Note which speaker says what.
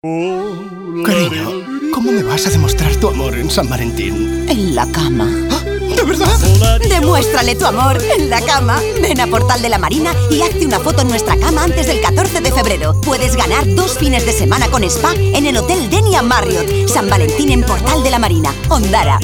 Speaker 1: Cariño, ¿cómo me vas a demostrar tu amor en San Valentín?
Speaker 2: En la cama. ¿Ah?
Speaker 1: ¿De verdad?
Speaker 2: Demuéstrale tu amor en la cama. Ven a Portal de la Marina y hazte una foto en nuestra cama antes del 14 de febrero. Puedes ganar dos fines de semana con spa en el Hotel Denia Marriott. San Valentín en Portal de la Marina, Ondara.